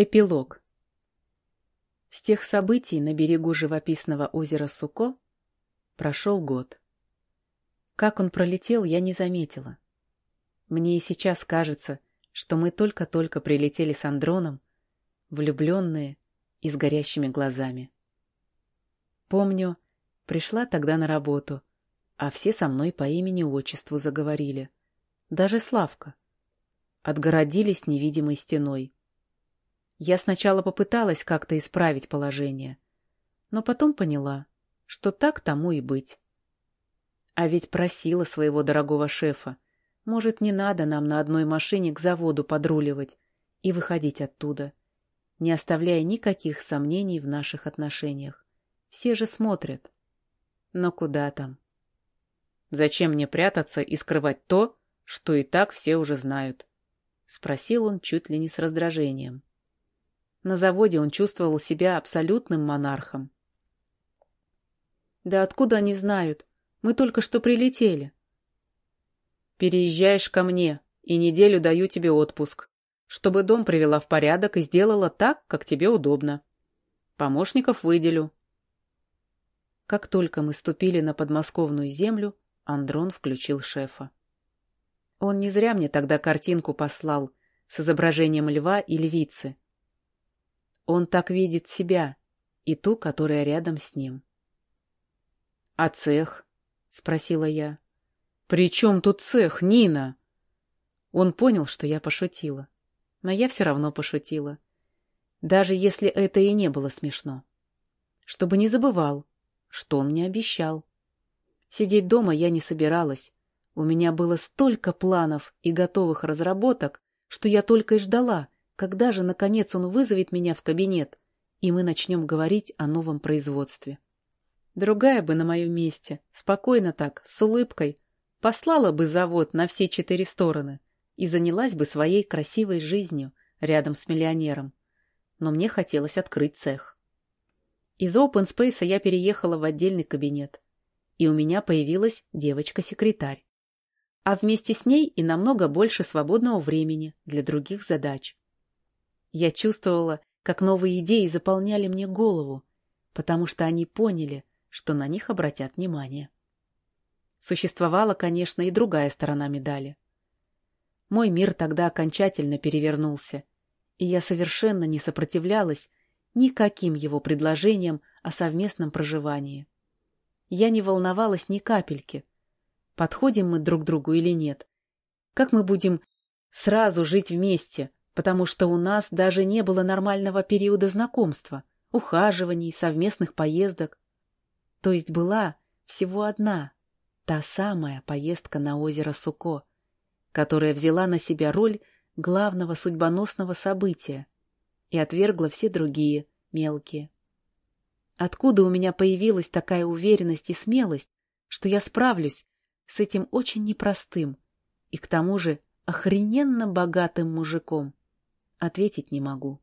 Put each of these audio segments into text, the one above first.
Эпилог. С тех событий на берегу живописного озера Суко прошел год. Как он пролетел, я не заметила. Мне и сейчас кажется, что мы только-только прилетели с Андроном, влюбленные и с горящими глазами. Помню, пришла тогда на работу, а все со мной по имени-отчеству заговорили. Даже Славка. Отгородились невидимой стеной. Я сначала попыталась как-то исправить положение, но потом поняла, что так тому и быть. А ведь просила своего дорогого шефа, может, не надо нам на одной машине к заводу подруливать и выходить оттуда, не оставляя никаких сомнений в наших отношениях. Все же смотрят. Но куда там? Зачем мне прятаться и скрывать то, что и так все уже знают? Спросил он чуть ли не с раздражением. На заводе он чувствовал себя абсолютным монархом. «Да откуда они знают? Мы только что прилетели». «Переезжаешь ко мне, и неделю даю тебе отпуск, чтобы дом привела в порядок и сделала так, как тебе удобно. Помощников выделю». Как только мы ступили на подмосковную землю, Андрон включил шефа. Он не зря мне тогда картинку послал с изображением льва и львицы. Он так видит себя и ту, которая рядом с ним. — А цех? — спросила я. — При чем тут цех, Нина? Он понял, что я пошутила. Но я все равно пошутила. Даже если это и не было смешно. Чтобы не забывал, что он мне обещал. Сидеть дома я не собиралась. У меня было столько планов и готовых разработок, что я только и ждала, когда же, наконец, он вызовет меня в кабинет, и мы начнем говорить о новом производстве? Другая бы на моем месте, спокойно так, с улыбкой, послала бы завод на все четыре стороны и занялась бы своей красивой жизнью рядом с миллионером. Но мне хотелось открыть цех. Из Open Space я переехала в отдельный кабинет, и у меня появилась девочка-секретарь. А вместе с ней и намного больше свободного времени для других задач. Я чувствовала, как новые идеи заполняли мне голову, потому что они поняли, что на них обратят внимание. Существовала, конечно, и другая сторона медали. Мой мир тогда окончательно перевернулся, и я совершенно не сопротивлялась никаким его предложениям о совместном проживании. Я не волновалась ни капельки, подходим мы друг другу или нет, как мы будем сразу жить вместе, потому что у нас даже не было нормального периода знакомства, ухаживаний, совместных поездок. То есть была всего одна, та самая поездка на озеро Суко, которая взяла на себя роль главного судьбоносного события и отвергла все другие, мелкие. Откуда у меня появилась такая уверенность и смелость, что я справлюсь с этим очень непростым и к тому же охрененно богатым мужиком? Ответить не могу.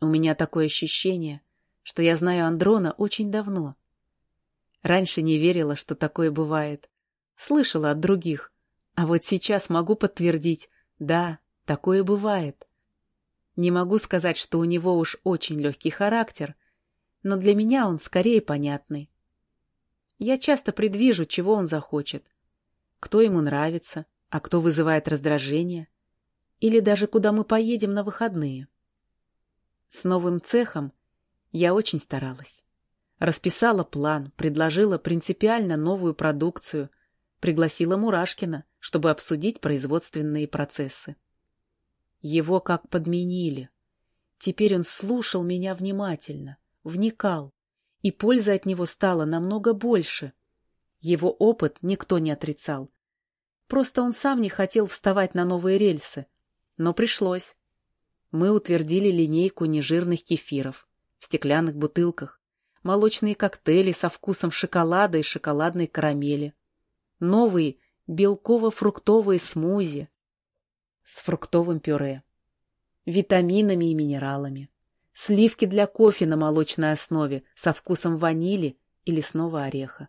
У меня такое ощущение, что я знаю Андрона очень давно. Раньше не верила, что такое бывает. Слышала от других. А вот сейчас могу подтвердить, да, такое бывает. Не могу сказать, что у него уж очень легкий характер, но для меня он скорее понятный. Я часто предвижу, чего он захочет. Кто ему нравится, а кто вызывает раздражение или даже куда мы поедем на выходные. С новым цехом я очень старалась. Расписала план, предложила принципиально новую продукцию, пригласила Мурашкина, чтобы обсудить производственные процессы. Его как подменили. Теперь он слушал меня внимательно, вникал, и польза от него стала намного больше. Его опыт никто не отрицал. Просто он сам не хотел вставать на новые рельсы, но пришлось. Мы утвердили линейку нежирных кефиров в стеклянных бутылках, молочные коктейли со вкусом шоколада и шоколадной карамели, новые белково-фруктовые смузи с фруктовым пюре, витаминами и минералами, сливки для кофе на молочной основе со вкусом ванили и лесного ореха.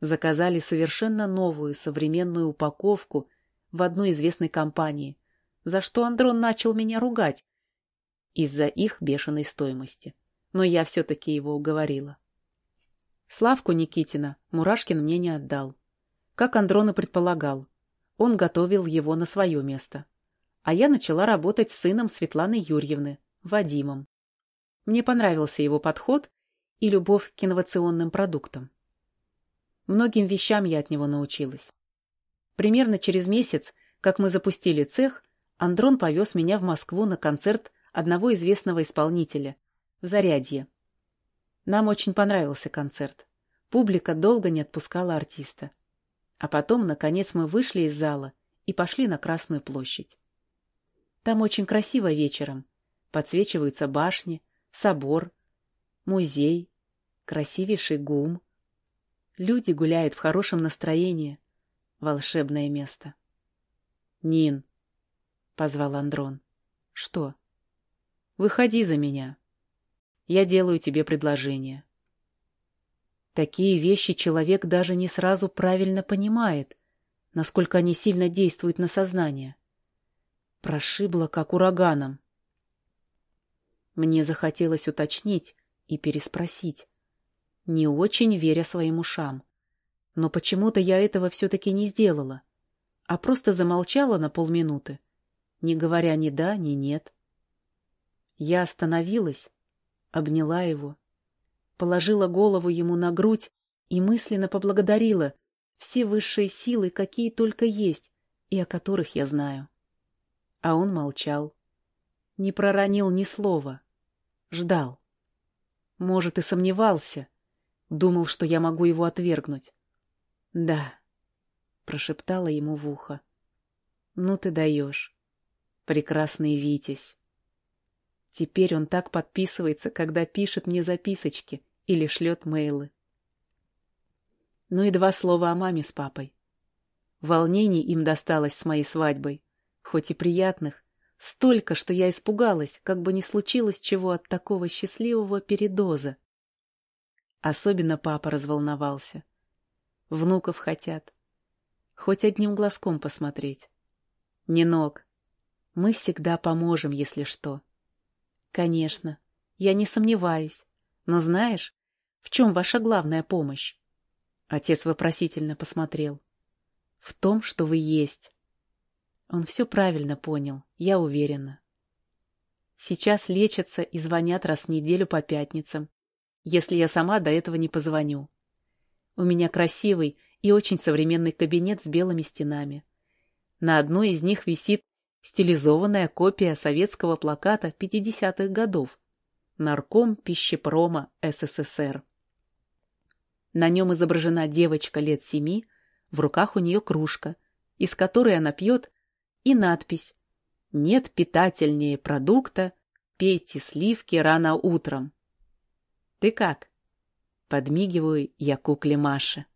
Заказали совершенно новую современную упаковку в одной известной компании, за что Андрон начал меня ругать из-за их бешеной стоимости. Но я все-таки его уговорила. Славку Никитина Мурашкин мне не отдал. Как Андрон и предполагал, он готовил его на свое место. А я начала работать с сыном Светланы Юрьевны, Вадимом. Мне понравился его подход и любовь к инновационным продуктам. Многим вещам я от него научилась. Примерно через месяц, как мы запустили цех, Андрон повез меня в Москву на концерт одного известного исполнителя в Зарядье. Нам очень понравился концерт. Публика долго не отпускала артиста. А потом, наконец, мы вышли из зала и пошли на Красную площадь. Там очень красиво вечером. Подсвечиваются башни, собор, музей, красивейший гум. Люди гуляют в хорошем настроении. Волшебное место. — Нин, — позвал Андрон. — Что? — Выходи за меня. Я делаю тебе предложение. Такие вещи человек даже не сразу правильно понимает, насколько они сильно действуют на сознание. Прошибло, как ураганом. Мне захотелось уточнить и переспросить, не очень веря своим ушам. Но почему-то я этого все-таки не сделала, а просто замолчала на полминуты, не говоря ни да, ни нет. Я остановилась, обняла его, положила голову ему на грудь и мысленно поблагодарила все высшие силы, какие только есть и о которых я знаю. А он молчал, не проронил ни слова, ждал. Может, и сомневался, думал, что я могу его отвергнуть. «Да», — прошептала ему в ухо. «Ну ты даешь, прекрасный Витязь». Теперь он так подписывается, когда пишет мне записочки или шлет мейлы. Ну и два слова о маме с папой. Волнений им досталось с моей свадьбой, хоть и приятных, столько, что я испугалась, как бы не случилось чего от такого счастливого передоза. Особенно папа разволновался. Внуков хотят. Хоть одним глазком посмотреть. Нинок, мы всегда поможем, если что. Конечно, я не сомневаюсь. Но знаешь, в чем ваша главная помощь? Отец вопросительно посмотрел. В том, что вы есть. Он все правильно понял, я уверена. Сейчас лечатся и звонят раз в неделю по пятницам, если я сама до этого не позвоню. У меня красивый и очень современный кабинет с белыми стенами. На одной из них висит стилизованная копия советского плаката 50-х годов «Нарком пищепрома СССР». На нем изображена девочка лет семи, в руках у нее кружка, из которой она пьет, и надпись «Нет питательнее продукта, пейте сливки рано утром». «Ты как?» — подмигиваю я кукле Маше.